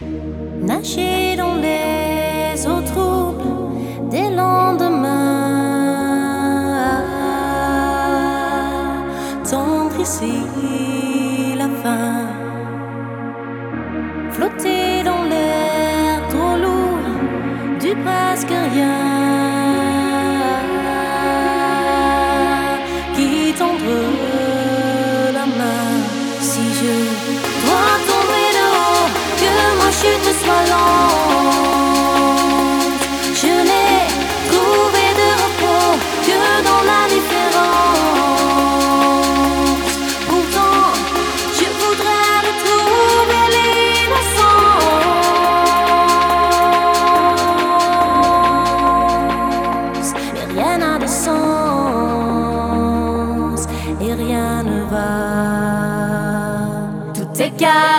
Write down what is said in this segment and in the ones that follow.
Nager dans les eaux troubles des lendemains, tendre ici la fin, flotter dans l'air trop lourd du presque rien. きゃ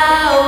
la